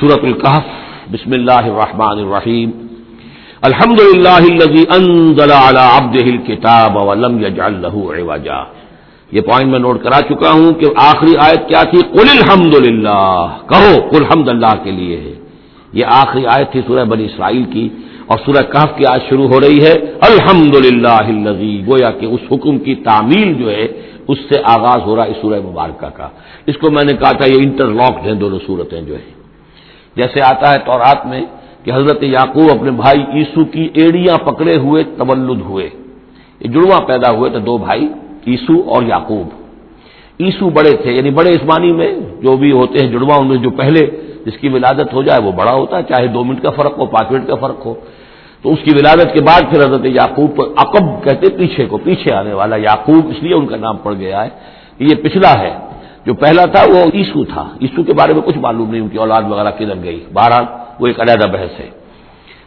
سورت القحف بسم اللہ الرحمن الرحیم الحمد للہ الكتاب ولم يجعل له عوجا. یہ پوائنٹ میں نوٹ کرا چکا ہوں کہ آخری آیت کیا تھی؟ قل الحمد للہ. کہو قل حمد اللہ کے لیے ہے. یہ آخری آیت تھی سورہ بنی اسرائیل کی اور سورہ کہف کی آج شروع ہو رہی ہے. الحمد للہ گویا کہ اس حکم کی تعمیل جو ہے، اس سے آغاز ہو رہا ہے سورہ مبارکہ کا. اس کو میں نے کہا تھا یہ انٹر لاکڈ ہیں دونوں صورتیں جو ہیں. جیسے آتا ہے تورات میں کہ حضرت یعقوب اپنے بھائی عیسو کی ایڑیاں پکڑے ہوئے، تولد ہوئے۔ جڑواں پیدا ہوئے تو دو بھائی، عیسو اور یعقوب۔ عیسو بڑے تھے یعنی بڑے اسمانی میں جو بھی ہوتے ہیں جڑواں، ان میں جو پہلے جس کی ولادت ہو جائے وہ بڑا ہوتا ہے، چاہے دو منٹ کا فرق ہو، پانچ منٹ کا فرق ہو۔ تو اس کی ولادت کے بعد پھر حضرت یعقوب پر عقب کہتے پیچھے کو پیچھے آنے والا یعقوب، اس لیے ان کا نام پڑ گیا ہے۔ کہ یہ پچھلا ہے۔ جو پہلا تھا وہ عیسو تھا۔ عیسو کے بارے میں کچھ معلوم نہیں، ان کی اولاد وغیرہ کدھر گئی۔ بہرحال وہ ایک علیحدہ بحث ہے۔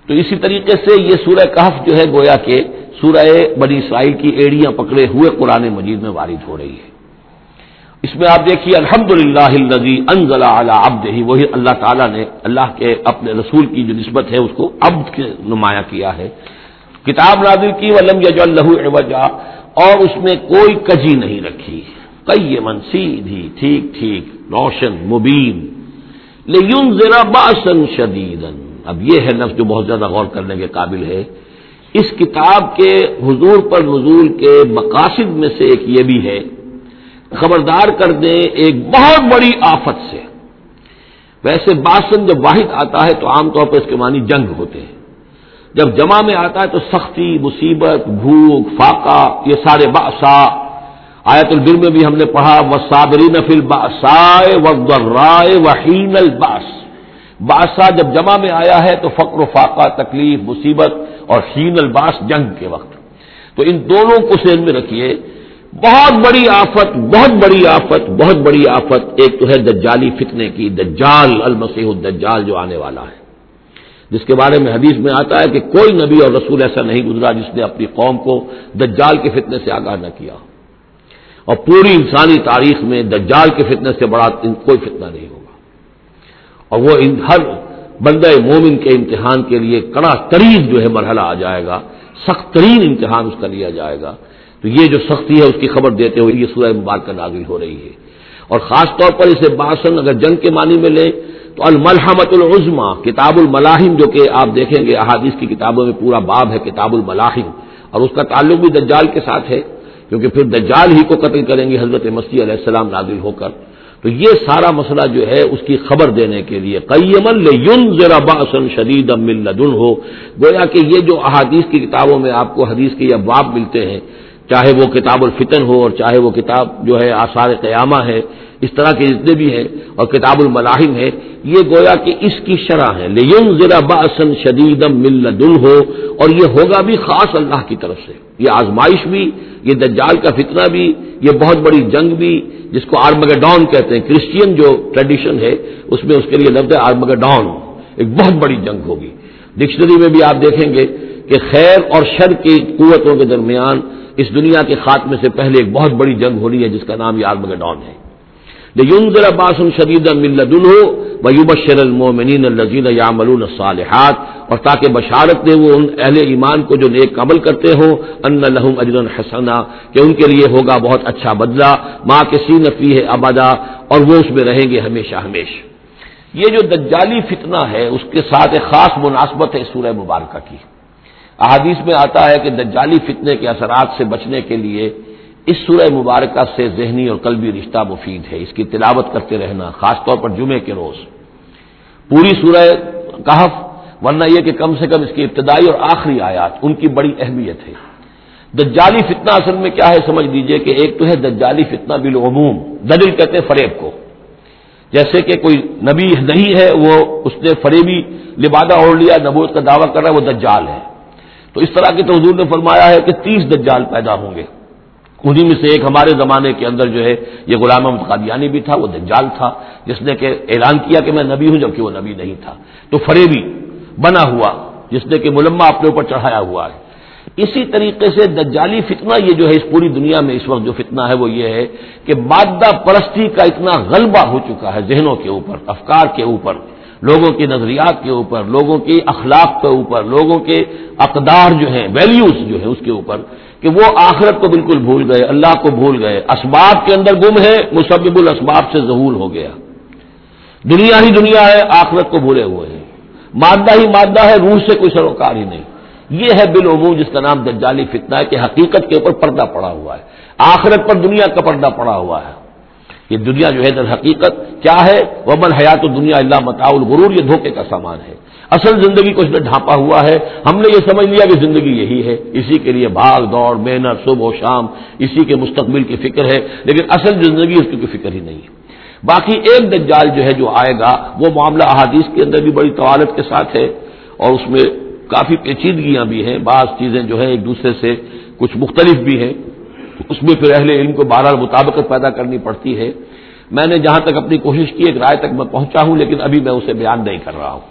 تو اسی طریقے سے یہ سورہ کہف جو ہے، گویا کہ سورہ بنی اسرائیل کی ایڑیاں پکڑے ہوئے قرآن مجید میں وارد ہو رہی ہے۔ اس میں آپ دیکھیے الحمد للہ انزلہ ابد ہی وہی اللہ تعالیٰ نے اللہ کے اپنے رسول کی جو نسبت ہے، اس کو ابد کے نمایاں کیا ہے۔ کتاب نادر کی، ولم وجہ اور اس میں کوئی کجی نہیں رکھی۔ کئی سیدھی، ٹھیک ٹھیک، روشن، مبین۔ لیکن ذرا باسن شدید اب یہ ہے لفظ جو بہت زیادہ غور کرنے کے قابل ہے۔ اس کتاب کے حضور پر نزول کے مقاصد میں سے ایک یہ بھی ہے۔ خبردار کر دیں ایک بہت بڑی آفت سے۔ ویسے باسن جب واحد آتا ہے تو عام طور پر اس کے معنی جنگ ہوتے ہیں۔ جب جمع میں آتا ہے تو سختی، مصیبت، بھوک، فاقہ، یہ سارے باسا آیت البر میں بھی ہم نے پڑھا و صابری نفل باسائے رائے وحین الباس باسا جب جمع میں آیا ہے تو فقر و فاقہ، تکلیف، مصیبت اور حین الباس جنگ کے وقت۔ تو ان دونوں کو سین میں رکھیے، بہت بڑی آفت، بہت بڑی آفت، بہت بڑی آفت۔ ایک تو ہے دجالی فتنے کی، دجال، المسیح الدجال جو آنے والا ہے۔ جس کے بارے میں حدیث میں آتا ہے کہ کوئی نبی اور رسول ایسا نہیں گزرا جس نے اپنی قوم کو دجال کے فتنے سے آگاہ نہ کیا۔ اور پوری انسانی تاریخ میں دجال کے فتنے سے بڑا کوئی فتنہ نہیں ہوگا۔ اور وہ ہر بندہ مومن کے امتحان کے لیے کڑا ترین جو ہے مرحلہ آ جائے گا، سخت ترین امتحان اس کا لیا جائے گا۔ تو یہ جو سختی ہے، اس کی خبر دیتے ہوئے یہ سورہ مبارکہ نازل ہو رہی ہے۔ اور خاص طور پر اسے باسن اگر جنگ کے معنی میں لیں، تو الملحمت العظما کتاب الملاحم جو کہ آپ دیکھیں گے احادیث کی کتابوں میں پورا باب ہے کتاب الملاحم اور اس کا تعلق بھی دجال کے ساتھ ہے۔ کیونکہ پھر دجال ہی کو قتل کریں گے حضرت مسیح علیہ السلام نازل ہو کر۔ تو یہ سارا مسئلہ جو ہے اس کی خبر دینے کے لیے قیمن ذرا باسن شدید لدن ہو گویا کہ یہ جو احادیث کی کتابوں میں آپ کو حدیث کے یہ باب ملتے ہیں، چاہے وہ کتاب الفتن ہو اور چاہے وہ کتاب جو ہے آثار قیامہ ہے اس طرح کے جتنے بھی ہیں اور کتاب الملاحم ہے یہ گویا کہ اس کی شرح ہے۔ لیکن ذرا باسن شدیدم ملدن ہو اور یہ ہوگا بھی خاص اللہ کی طرف سے۔ یہ آزمائش بھی، یہ دجال کا فتنہ بھی، یہ بہت بڑی جنگ بھی، جس کو آرمگڈون کہتے ہیں۔ کرسچین جو ٹریڈیشن ہے، اس میں اس کے لیے لفظ ہے آرمگڈون۔ ایک بہت بڑی جنگ ہوگی۔ ڈکشنری میں بھی آپ دیکھیں گے کہ خیر اور شر کی قوتوں کے درمیان اس دنیا کے خاتمے سے پہلے ایک بہت بڑی جنگ ہو رہی ہے، جس کا نام یہ آرمگڈون ہے۔ لیکن باسن شدید ملدن ہو بشر المومنین الزین یاملون الصالحات، اور تاکہ بشارت دے وہ ان اہل ایمان کو جو نیک عمل کرتے ہوں ان لہم اجر حسنا، کہ ان کے لیے ہوگا بہت اچھا بدلہ ماں کے سی نفی ہے ابدا، اور وہ اس میں رہیں گے ہمیشہ ہمیشہ یہ جو دجالی فتنہ ہے، اس کے ساتھ ایک خاص مناسبت ہے سورہ مبارکہ کی۔ احادیث میں آتا ہے کہ دجالی فتنے کے اثرات سے بچنے کے لیے اس سورہ مبارکہ سے ذہنی اور قلبی رشتہ مفید ہے۔ اس کی تلاوت کرتے رہنا، خاص طور پر جمعے کے روز۔ پوری سورہ کہف، ورنہ یہ کہ کم سے کم اس کی ابتدائی اور آخری آیات، ان کی بڑی اہمیت ہے۔ دجالی فتنہ اصل میں کیا ہے سمجھ لیجیے کہ ایک تو ہے دجالی فتنہ بالعموم، دلیل کہتے ہیں فریب کو۔ جیسے کہ کوئی نبی نہیں ہے، وہ اس نے فریبی لبادہ اوڑھ لیا، نبوت کا دعویٰ کر رہا ہے، وہ دجال ہے۔ تو اس طرح کی تو حضور نے فرمایا ہے کہ تیس دجال پیدا ہوں گے۔ انہیں میں سے ایک ہمارے زمانے کے اندر جو ہے، یہ غلام احمد قادیانی بھی تھا، وہ دجال تھا، جس نے کہ اعلان کیا کہ میں نبی ہوں جبکہ وہ نبی نہیں تھا۔ تو فریبی بنا ہوا، جس نے کہ ملما اپنے اوپر چڑھایا ہوا ہے۔ اسی طریقے سے دجالی فتنہ، یہ جو ہے، اس پوری دنیا میں اس وقت جو فتنہ ہے، وہ یہ ہے کہ مادہ پرستی کا اتنا غلبہ ہو چکا ہے ذہنوں کے اوپر، افکار کے اوپر، لوگوں کی نظریات کے اوپر، لوگوں کی اخلاق کے اوپر، لوگوں کے اقدار جو ہیں ویلیوز جو ہیں، اس کے اوپر۔ کہ وہ آخرت کو بالکل بھول گئے، اللہ کو بھول گئے۔ اسباب کے اندر گم ہے، مسبب الاسباب سے ظہور ہو گیا۔ دنیا ہی دنیا ہے، آخرت کو بھولے ہوئے ہیں۔ مادہ ہی مادہ ہے، روح سے کوئی سروکار ہی نہیں۔ یہ ہے بالعموم جس کا نام دجالی فتنہ ہے کہ حقیقت کے اوپر پردہ پڑا ہوا ہے۔ آخرت پر دنیا کا پردہ پڑا ہوا ہے۔ یہ دنیا جو ہے در حقیقت کیا ہے؟ ومن حیات دنیا اللہ متا الغرور، یہ دھوکے کا سامان ہے۔ اصل زندگی کو اس نے ڈھانپا ہوا ہے۔ ہم نے یہ سمجھ لیا کہ زندگی یہی ہے۔ اسی کے لیے بھاگ دوڑ، محنت، صبح و شام، اسی کے مستقبل کی فکر ہے۔ لیکن اصل زندگی اس کی کوئی فکر ہی نہیں ہے۔ باقی ایک دجال جو ہے جو آئے گا، وہ معاملہ احادیث کے اندر بھی بڑی طوالت کے ساتھ ہے۔ اور اس میں کافی پیچیدگیاں بھی ہیں۔ بعض چیزیں جو ہے ایک دوسرے سے کچھ مختلف بھی ہیں۔ اس میں پھر اہل علم کو بارہ مطابقت پیدا کرنی پڑتی ہے۔ میں نے جہاں تک اپنی کوشش کی، ایک رائے تک میں پہنچا ہوں، لیکن ابھی میں اسے بیان نہیں کر رہا ہوں۔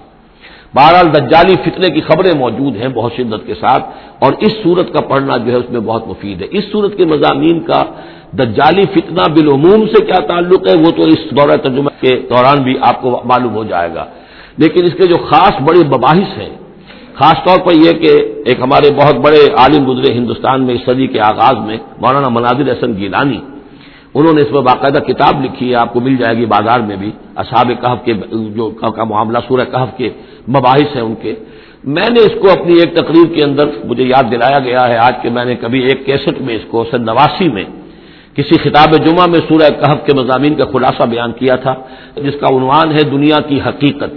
بہرحال دجالی فتنے کی خبریں موجود ہیں بہت شدت کے ساتھ، اور اس صورت کا پڑھنا جو ہے اس میں بہت مفید ہے۔ اس صورت کے مضامین کا دجالی فتنہ بالعموم سے کیا تعلق ہے، وہ تو اس دورہ ترجمہ کے دوران بھی آپ کو معلوم ہو جائے گا۔ لیکن اس کے جو خاص بڑے مباحث ہیں خاص طور پر یہ کہ ایک ہمارے بہت بڑے عالم گزرے ہندوستان میں اس صدی کے آغاز میں مولانا مناظر حسن گیلانی، انہوں نے اس میں باقاعدہ کتاب لکھی ہے، آپ کو مل جائے گی بازار میں بھی، اصحاب کہف کے جو کا معاملہ، سورہ کہف کے مباحث ہیں ان کے۔ میں نے اس کو اپنی ایک تقریر کے اندر، مجھے یاد دلایا گیا ہے، آج کہ میں نے کبھی ایک کیسٹ میں اس کو سن نواسی میں، کسی خطاب جمعہ میں سورہ کہف کے مضامین کا خلاصہ بیان کیا تھا، جس کا عنوان ہے دنیا کی حقیقت۔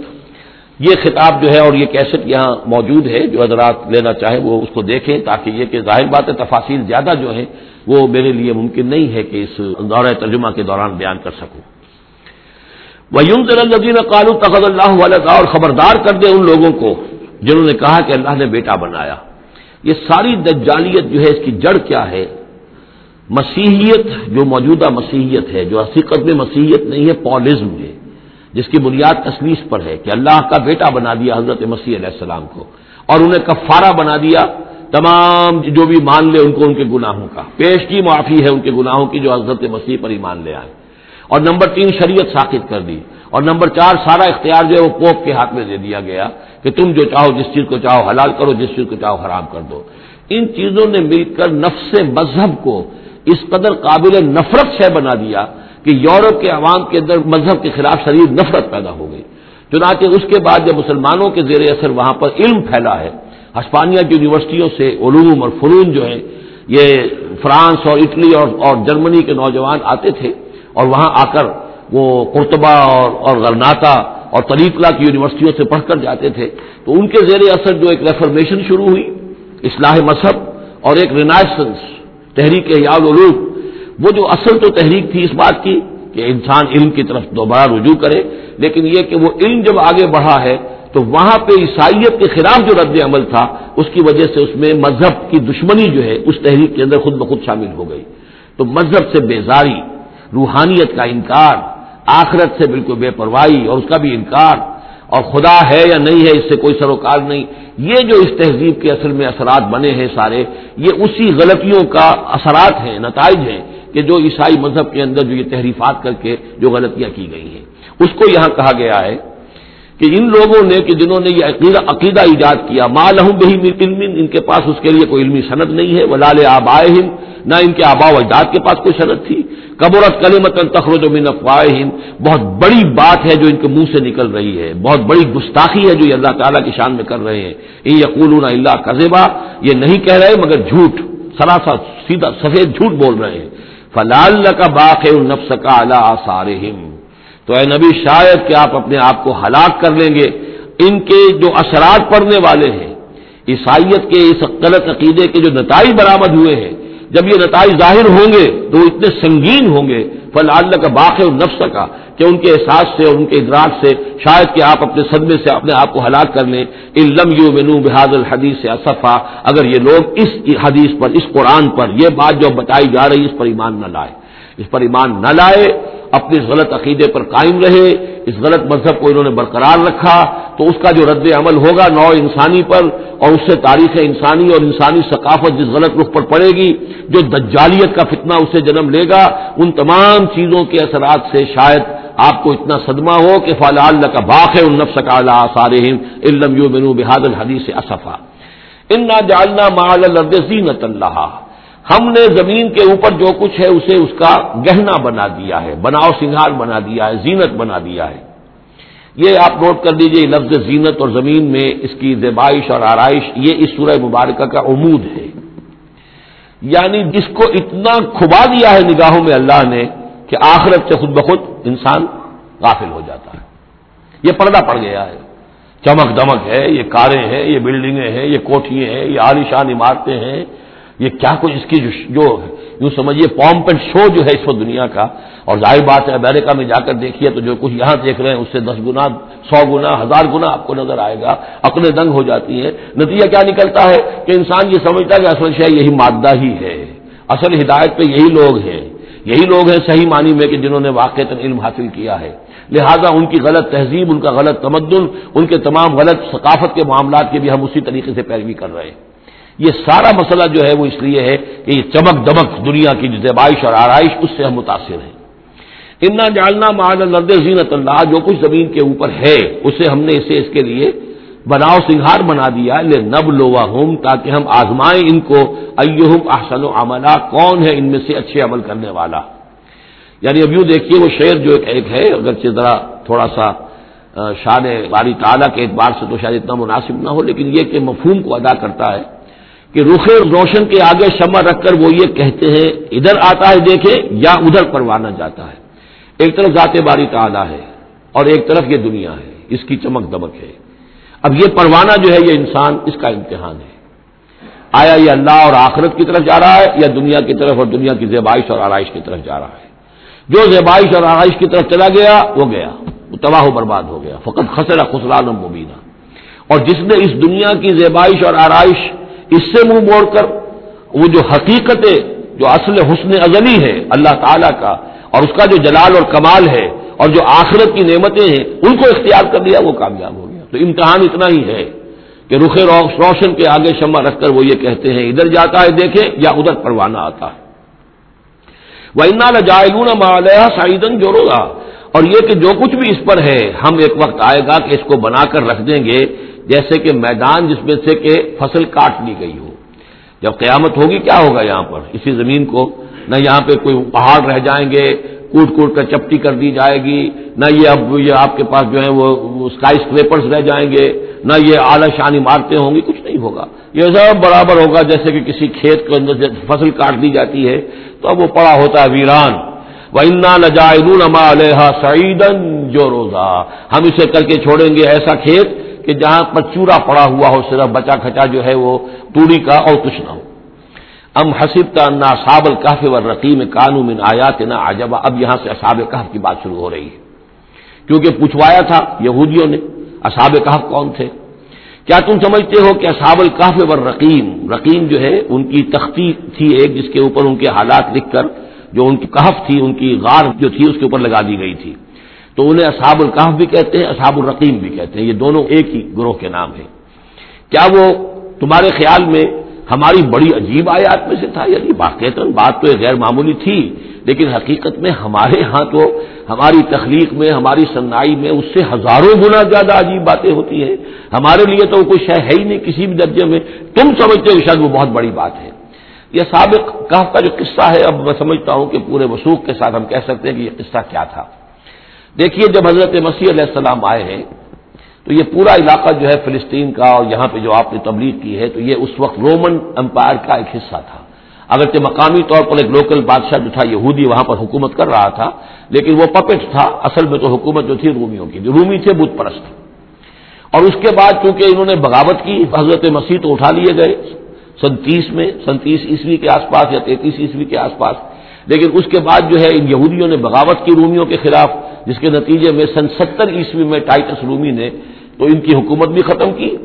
یہ خطاب جو ہے اور یہ کیسٹ یہاں موجود ہے، جو حضرات لینا چاہیں وہ اس کو دیکھیں تاکہ یہ کہ ظاہر بات ہے تفاصیل زیادہ جو ہیں وہ میرے لیے ممکن نہیں ہے کہ اس دورہ ترجمہ کے دوران بیان کر سکوں۔ وہ یوں الدین قالو تخذ اللہ علیہ اور خبردار کر دے ان لوگوں کو جنہوں نے کہا کہ اللہ نے بیٹا بنایا۔ یہ ساری دجالیت جو ہے اس کی جڑ کیا ہے؟ مسیحیت، جو موجودہ مسیحیت ہے، جو حقیقت میں مسیحیت نہیں ہے، پولزم ہے۔ جس کی بنیاد تصویر پر ہے کہ اللہ کا بیٹا بنا دیا حضرت مسیح علیہ السلام کو اور انہیں کفارہ بنا دیا، تمام جو بھی مان لے ان کو ان کے گناہوں کا۔ پیش کی معافی ہے ان کے گناہوں کی جو حضرت مسیح پر ہی مان لے آئے۔ اور نمبر تین، شریعت ثابت کر دی۔ اور نمبر چار، سارا اختیار جو ہے وہ پوپ کے ہاتھ میں دے دیا گیا کہ تم جو چاہو جس چیز کو چاہو حلال کرو، جس چیز کو چاہو خراب کر دو۔ ان چیزوں نے مل کر نفس مذہب کو اس قدر قابل نفرت سے بنا دیا کہ یورپ کے عوام کے اندر مذہب کے خلاف شریر نفرت پیدا ہو گئی۔ چنانچہ اس کے بعد جب مسلمانوں کے زیر اثر وہاں پر علم پھیلا ہے، ہسپانیہ کی یونیورسٹیوں سے علوم اور فنون جو ہیں، یہ فرانس اور اٹلی اور اور جرمنی کے نوجوان آتے تھے اور وہاں آ کر وہ قرطبہ اور اور غرناتا اور طریقلا کی یونیورسٹیوں سے پڑھ کر جاتے تھے۔ تو ان کے زیر اثر جو ایک ریفرمیشن شروع ہوئی، اصلاح مذہب اور ایک رینائسنس تحریک یاد علوم وہ جو اصل تو تحریک تھی اس بات کی کہ انسان علم کی طرف دوبارہ رجوع کرے، لیکن یہ کہ وہ علم جب آگے بڑھا ہے تو وہاں پہ عیسائیت کے خلاف جو رد عمل تھا، اس کی وجہ سے اس میں مذہب کی دشمنی جو ہے، اس تحریک کے اندر خود بخود شامل ہو گئی۔ تو مذہب سے بیزاری، روحانیت کا انکار، آخرت سے بالکل بے پرواہی اور اس کا بھی انکار، اور خدا ہے یا نہیں ہے، اس سے کوئی سروکار نہیں۔ یہ جو اس تہذیب کے اصل میں اثرات بنے ہیں سارے، یہ اسی غلطیوں کا اثرات ہیں، نتائج ہیں۔ کہ جو عیسائی مذہب کے اندر جو یہ تحریفات کر کے جو غلطیاں کی گئی ہیں۔ اس کو یہاں کہا گیا ہے کہ ان لوگوں نے کہ جنہوں نے یہ عقیدہ عقیدہ ایجاد کیا ماں لہوں بہی علم، ان کے پاس اس کے لیے کوئی علمی صنعت نہیں ہے ولال آبائے ہند نہ ان کے آبا و اجداد کے پاس کوئی صنعت تھی۔ قبرت کلی متن تخرج من افواہ بہت بڑی بات ہے جو ان کے منہ سے نکل رہی ہے۔ بہت بڑی گستاخی ہے جو یہ اللہ تعالیٰ کی شان میں کر رہے ہیں۔ یہ یقول اللہ قزبا یہ نہیں کہہ رہے، مگر جھوٹ سراسا سیدھا سفید جھوٹ بول رہے ہیں۔ فلال کا باق ہے نفس کا اللہ آسارہم تو اے نبی، شاید کہ آپ اپنے آپ کو ہلاک کر لیں گے۔ ان کے جو اثرات پڑنے والے ہیں، عیسائیت کے اس غلط عقیدے کے جو نتائج برآمد ہوئے ہیں جب یہ نتائج ظاہر ہوں گے تو وہ اتنے سنگین ہوں گے۔ فلاں اللہ کا باقی نفس کا کہ ان کے احساس سے اور ان کے ادراک سے شاید کہ آپ اپنے صدمے سے اپنے آپ کو ہلاک کر لیں۔ علم یو منو بحاد الحدیث سے اصفا اگر یہ لوگ اس حدیث پر، اس قرآن پر یہ بات جو بتائی جا رہی اس پر ایمان نہ لائے۔ اس پر ایمان نہ لائے۔ اپنے اس غلط عقیدے پر قائم رہے، اس غلط مذہب کو انہوں نے برقرار رکھا، تو اس کا جو رد عمل ہوگا نو انسانی پر، اور اس سے تاریخ انسانی اور انسانی ثقافت جس غلط رخ پر پڑے گی، جو دجالیت کا فتنہ اسے جنم لے گا، ان تمام چیزوں کے اثرات سے شاید آپ کو اتنا صدمہ ہو کہ فلا اللہ کا باق ہے النف سکالا سارم علم یو بنو بحاد الحدیث اصفا۔ انا جالنا مال زینت اللہ ہم نے زمین کے اوپر جو کچھ ہے اسے اس کا گہنا بنا دیا ہے، بناؤ سنگھار بنا دیا ہے، زینت بنا دیا ہے۔ یہ آپ نوٹ کر دیجیے لفظ زینت اور زمین میں اس کی زیبائش اور آرائش، یہ اس سورہ مبارکہ کا عمود ہے۔ یعنی جس کو اتنا کھبا دیا ہے نگاہوں میں اللہ نے کہ آخرت سے خود بخود انسان غافل ہو جاتا ہے۔ یہ پردہ پڑ گیا ہے۔ چمک دمک ہے، یہ کاریں ہیں، یہ بلڈنگیں ہیں، یہ کوٹھیاں ہیں، یہ عالیشان عمارتیں ہیں۔ یہ کیا کچھ اس کی جو یوں سمجھیے پومپ اینڈ شو جو ہے اس وقت دنیا کا اور ظاہر بات ہے امریکہ میں جا کر دیکھیے تو جو کچھ یہاں دیکھ رہے ہیں اس سے دس گنا، سو گنا، ہزار گنا آپ کو نظر آئے گا اپنے دنگ ہو جاتی ہے نتیجہ کیا نکلتا ہے؟ کہ انسان یہ سمجھتا ہے کہ اصل شہ یہی مادہ ہی ہے، اصل ہدایت پہ یہی لوگ ہیں۔ یہی لوگ ہیں صحیح معنی میں کہ جنہوں نے واقع علم حاصل کیا ہے۔ لہذا ان کی غلط تہذیب، ان کا غلط تمدن، ان کے تمام غلط ثقافت کے معاملات کے بھی ہم اسی طریقے سے پیروی کر رہے ہیں۔ یہ سارا مسئلہ جو ہے وہ اس لیے ہے کہ یہ چمک دمک دنیا کی زیبائش اور آرائش اس سے ہم متاثر ہیں۔ امنا جالنا مال زینت اللہ جو کچھ زمین کے اوپر ہے، اسے ہم نے اسے اس کے لیے بناؤ سنگھار بنا دیا لے نب لوا ہوں تاکہ ہم آزمائیں ان کو۔ ایہم احسن و عملہ کون ہے ان میں سے اچھے عمل کرنے والا؟ یعنی اب یوں دیکھیے، وہ شعر جو ایک ہے، اگرچہ ذرا تھوڑا سا شان باری تعالیٰ کے اعتبار سے تو شاید اتنا مناسب نہ ہو، لیکن یہ کہ مفہوم کو ادا کرتا ہے۔ کہ رخ روشن کے آگے شمع رکھ کر وہ یہ کہتے ہیں، ادھر آتا ہے دیکھے، یا ادھر پروانا جاتا ہے۔ ایک طرف ذات باری تعالیٰ ہے اور ایک طرف یہ دنیا ہے، اس کی چمک دمک ہے۔ اب یہ پروانہ جو ہے، یہ انسان اس کا امتحان ہے۔ آیا یہ اللہ اور آخرت کی طرف جا رہا ہے یا دنیا کی طرف اور دنیا کی زیبائش اور آرائش کی طرف جا رہا ہے؟ جو زیبائش اور آرائش کی طرف چلا گیا، وہ گیا۔ وہ تباہ و برباد ہو گیا۔ فقط خسرا خسران مبینہ اور جس نے اس دنیا کی زیبائش اور آرائش اس سے منہ موڑ کر وہ جو حقیقت جو اصل حسن ازلی ہے اللہ تعالی کا اور اس کا جو جلال اور کمال ہے اور جو آخرت کی نعمتیں ہیں، ان کو اختیار کر لیا وہ کامیاب ہو گیا۔ تو امتحان اتنا ہی ہے کہ رخ روشن کے آگے شمع رکھ کر وہ یہ کہتے ہیں، ادھر جاتا ہے دیکھیں یا ادھر پروانہ آتا ہے۔ وہ انا مالیہ سعیدن جو اور یہ کہ جو کچھ بھی اس پر ہے، ہم ایک وقت آئے گا کہ اس کو بنا کر رکھ دیں گے۔ جیسے کہ میدان جس میں سے کہ فصل کاٹ لی گئی ہو۔ جب قیامت ہوگی کیا ہوگا یہاں پر؟ اسی زمین کو۔ نہ یہاں پہ کوئی پہاڑ رہ جائیں گے، کوٹ کوٹ کر چپٹی کر دی جائے گی، نہ یہ اب یہ آپ کے پاس جو ہے وہ اسکائی اسکریپرز رہ جائیں گے، نہ یہ اعلی شان عمارتیں ہوں گی، کچھ نہیں ہوگا۔ یہ سب برابر ہوگا جیسے کہ کسی کھیت کے اندر فصل کاٹ دی جاتی ہے، تو اب وہ پڑا ہوتا ہے ویران۔ ونا نجائما علیہ سعیدن جو روزہ۔ ہم اسے کر کے چھوڑیں گے ایسا کھیت کہ جہاں پر چورا پڑا ہوا ہو، صرف بچا کھچا جو ہے وہ توڑی کا اور کچھ نہ ہو۔ ام حسب کا نا صاب القاف و رقیم کانو من آیات نہ آجبا اب یہاں سے اصاب کہف کی بات شروع ہو رہی ہے۔ کیونکہ پوچھوایا تھا یہودیوں نے اصاب کہف کون تھے؟ کیا تم سمجھتے ہو کہ اصاب القاف و رقیم رقیم جو ہے ان کی تختی تھی ایک جس کے اوپر ان کے حالات لکھ کر جو ان کی کہف تھی، ان کی غار جو تھی، اس کے اوپر لگا دی گئی تھی۔ تو انہیں اصحاب القاف بھی کہتے ہیں، اصحاب الرقیم بھی کہتے ہیں۔ یہ دونوں ایک ہی گروہ کے نام ہیں۔ کیا وہ تمہارے خیال میں ہماری بڑی عجیب آیات میں سے تھا؟ یعنی باقیت بات تو غیر معمولی تھی، لیکن حقیقت میں ہمارے ہاں تو ہماری تخلیق میں، ہماری صنائی میں اس سے ہزاروں گنا زیادہ عجیب باتیں ہوتی ہیں۔ ہمارے لیے تو کوئی شے ہے ہی نہیں کسی بھی درجے میں۔ تم سمجھتے ہو شاید وہ بہت بڑی بات ہے۔ یہ سابق کہف کا جو قصہ ہے، اب میں سمجھتا ہوں کہ پورے وسوخ کے ساتھ ہم کہہ سکتے ہیں کہ یہ قصہ کیا تھا۔ دیکھیے جب حضرت مسیح علیہ السلام آئے ہیں، تو یہ پورا علاقہ جو ہے فلسطین کا اور یہاں پہ جو آپ نے تبلیغ کی ہے، تو یہ اس وقت رومن امپائر کا ایک حصہ تھا۔ اگرچہ مقامی طور پر ایک لوکل بادشاہ جو تھا، یہودی وہاں پر حکومت کر رہا تھا، لیکن وہ پپٹ تھا۔ اصل میں تو حکومت جو تھی رومیوں کی، جو رومی تھے بت پرست۔ اور اس کے بعد چونکہ انہوں نے بغاوت کی، حضرت مسیح تو اٹھا لیے گئے سنتیس میں سنتیس عیسوی کے آس پاس یا تینتیس عیسوی کے آس پاس۔ لیکن اس کے بعد جو ہے، ان یہودیوں نے بغاوت کی رومیوں کے خلاف۔ جس کے نتیجے میں سن ستر عیسوی میں ٹائٹس رومی نے تو ان کی حکومت بھی ختم کی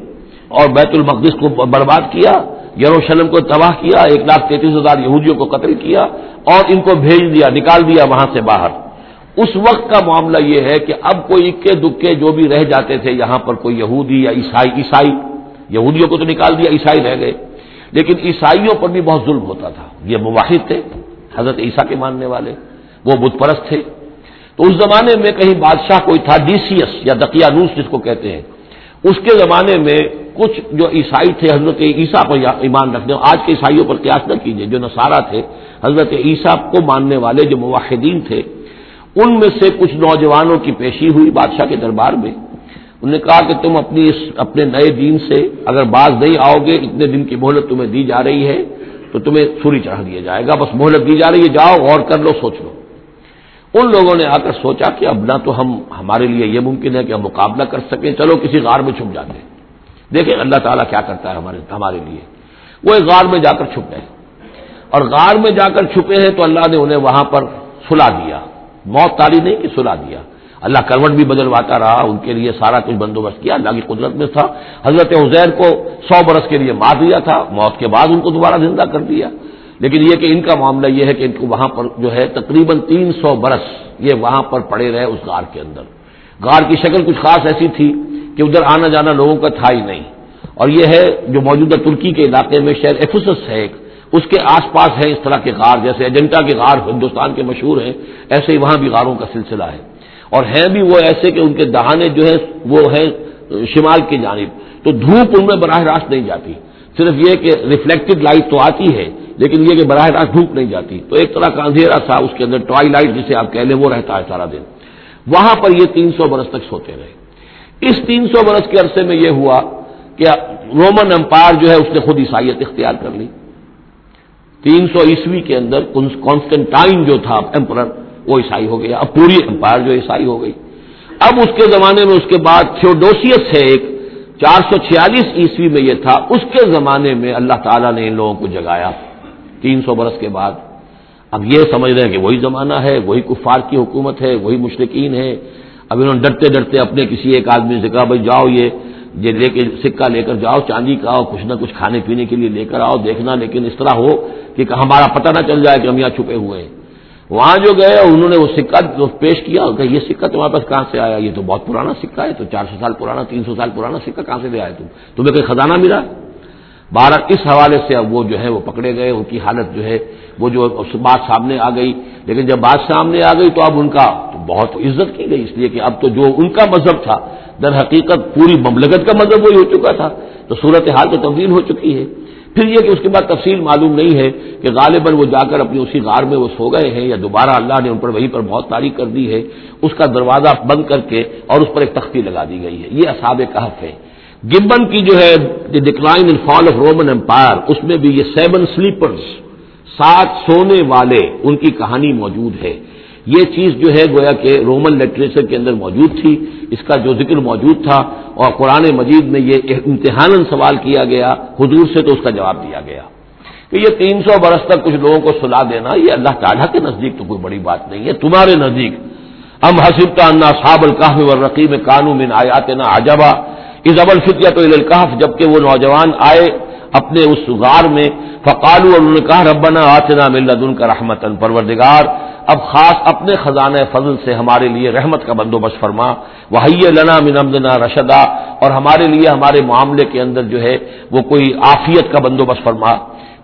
اور بیت المقدس کو برباد کیا، یروشلم کو تباہ کیا، ایک لاکھ تینتیس ہزار یہودیوں کو قتل کیا اور ان کو بھیج دیا، نکال دیا وہاں سے باہر۔ اس وقت کا معاملہ یہ ہے کہ اب کوئی اکے دکے جو بھی رہ جاتے تھے، یہاں پر کوئی یہودی یا عیسائی عیسائی، یہودیوں کو تو نکال دیا، عیسائی رہ گئے۔ لیکن عیسائیوں پر بھی بہت ظلم ہوتا تھا۔ یہ مواحد تھے، حضرت عیسیٰ کے ماننے والے، وہ بت پرست تھے۔ تو اس زمانے میں کہیں بادشاہ کوئی تھا ڈیسیس یا دقیانوس جس کو کہتے ہیں، اس کے زمانے میں کچھ جو عیسائی تھے، حضرت عیسیٰ پر ایمان رکھنے آج کے عیسائیوں پر قیاس نہ کیجیے جو نصارہ تھے، حضرت عیسیٰ کو ماننے والے جو مواحدین تھے، ان میں سے کچھ نوجوانوں کی پیشی ہوئی بادشاہ کے دربار میں۔ انہوں نے کہا کہ تم اپنی اس، اپنے نئے دین سے اگر باز نہیں آؤ گے، اتنے دن کی مہلت تمہیں دی جا رہی ہے، تو تمہیں سوری چڑھا دیا جائے گا، بس مہلت دی جا رہی ہے، جاؤ، غور کر لو، سوچ لو۔ ان لوگوں نے آ کر سوچا کہ اب نہ تو ہم ہمارے لیے یہ ممکن ہے کہ ہم مقابلہ کر سکیں، چلو کسی غار میں چھپ جاتے ہیں۔ دیکھیں اللہ تعالیٰ کیا کرتا ہے ہمارے ہمارے لیے۔ وہ ایک غار میں جا کر چھپ گئے۔ اور غار میں جا کر چھپے ہیں تو اللہ نے انہیں وہاں پر سلا دیا۔ موت تاری نہیں کہ سلا دیا۔ اللہ کروٹ بھی بدلواتا رہا، ان کے لیے سارا کچھ بندوبست کیا۔ اللہ کی قدرت میں تھا۔ حضرت حزیر کو سو برس کے لیے مار دیا تھا۔ موت کے بعد ان کو دوبارہ زندہ کر دیا۔ لیکن یہ کہ ان کا معاملہ یہ ہے کہ ان کو وہاں پر جو ہے تقریباً تین سو برس یہ وہاں پر پڑے رہے اس غار کے اندر۔ غار کی شکل کچھ خاص ایسی تھی کہ ادھر آنا جانا لوگوں کا تھا ہی نہیں۔ اور یہ ہے جو موجودہ ترکی کے علاقے میں شہر ایفسس ہے ایک، اس کے آس پاس ہے اس طرح کے غار، جیسے ایجنٹا کے غار ہندوستان کے مشہور ہیں، ایسے ہی وہاں بھی غاروں کا سلسلہ ہے۔ اور ہیں بھی وہ ایسے کہ ان کے دہانے جو ہے وہ ہے شمال کی جانب۔ تو دھوپ ان میں براہ راست نہیں جاتی۔ صرف یہ کہ ریفلیکٹڈ لائٹ تو آتی ہے لیکن یہ کہ براہ راست دھوپ نہیں جاتی۔ تو ایک طرح کا اندھیرا سا اس کے اندر ٹوائی لائٹ جسے آپ کہہ لیں وہ رہتا ہے سارا دن۔ وہاں پر یہ تین سو برس تک سوتے رہے۔ اس تین سو برس کے عرصے میں یہ ہوا کہ رومن امپائر جو ہے اس نے خود عیسائیت اختیار کر لی۔ تین سو عیسوی کے اندر کانسٹنٹائن جو تھا ایمپرر وہ عیسائی ہو گیا۔ اب پوری امپائر جو عیسائی ہو گئی۔ اب اس کے زمانے میں اس کے بعد تھوڈوسیس ہے ایک۔ چار سو چھیالیس عیسوی میں یہ تھا۔ اس کے زمانے میں اللہ تعالیٰ نے ان لوگوں کو جگایا۔ تین سو برس کے بعد۔ اب یہ سمجھ رہے ہیں کہ وہی زمانہ ہے، وہی کفار کی حکومت ہے، وہی مشرقین ہے اب انہوں نے ڈرتے ڈرتے اپنے کسی ایک آدمی سے کہا، بھائی جاؤ یہ یہ لے کے سکہ لے کر جاؤ، چاندی کا آؤ، کچھ نہ کچھ کھانے پینے کے لیے لے کر آؤ، دیکھنا۔ لیکن اس طرح ہو کہ ہمارا پتہ نہ چل جائے کہ ہم یہاں چھپے ہوئے ہیں۔ وہاں جو گئے، انہوں نے وہ سکہ پیش کیا، کہ یہ سکہ تمہارے پاس کہاں سے آیا؟ یہ تو بہت پرانا سکہ ہے تو چار سو سال پرانا، تین سو سال پرانا سکہ، کہاں سے لے آئے تم؟ تمہیں کوئی خزانہ ملا؟ بارہ اس حوالے سے اب وہ جو ہے وہ پکڑے گئے، ان کی حالت جو ہے وہ جو بات سامنے آ گئی۔ لیکن جب بات سامنے آ گئی تو اب ان کا بہت عزت کی گئی، اس لیے کہ اب تو جو ان کا مذہب تھا، در حقیقت پوری مملکت کا مذہب وہی ہو چکا تھا۔ تو صورت حال تو تبدیل ہو چکی ہے۔ پھر یہ کہ اس کے بعد تفصیل معلوم نہیں ہے کہ غالباً وہ جا کر اپنی اسی غار میں وہ سو گئے ہیں یا دوبارہ اللہ نے ان پر وہیں پر بہت تاریخ کر دی ہے۔ اس کا دروازہ بند کر کے اور اس پر ایک تختی لگا دی گئی ہے۔ یہ اصاب کہف ہے۔ گبن کی جو ہے decline and fall of Roman Empire اس میں بھی یہ سیون سلیپرز سات سونے والے ان کی کہانی موجود ہے۔ یہ چیز جو ہے، گویا کہ رومن لٹریچر کے اندر موجود تھی۔ اس کا جو ذکر موجود تھا اور قرآن مجید میں یہ امتحان سوال کیا گیا، حضور سے تو اس کا جواب دیا گیا۔ کہ یہ تین سو برس تک کچھ لوگوں کو سلا دینا، یہ اللہ تعالیٰ کے نزدیک تو کوئی بڑی بات نہیں ہے۔ تمہارے نزدیک ہم حسب کا انا صاب القاف و رقیم قانون آیات نا عجبا۔ اس ابل فتیا تو الکاف جبکہ وہ نوجوان آئے اپنے اس غار میں فقالو اور انہوں نے کہا، ربنا آتنا ملدن کا رحمتن پروردگار، اب خاص اپنے خزانہ فضل سے ہمارے لیے رحمت کا بندوبست فرما وہی لنا منمدنا رشدا، اور ہمارے لیے، ہمارے معاملے کے اندر جو ہے، وہ کوئی آفیت کا بندوبست فرما۔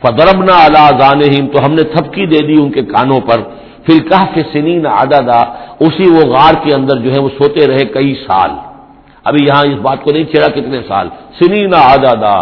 فدربنا اللہ زان تو ہم نے تھپکی دے دی ان کے کانوں پر۔ پھر کہ سنین آدادا اسی وہ غار کے اندر جو ہے، وہ سوتے رہے کئی سال۔ ابھی یہاں اس بات کو نہیں چھیڑا کتنے سال سنین آزادہ۔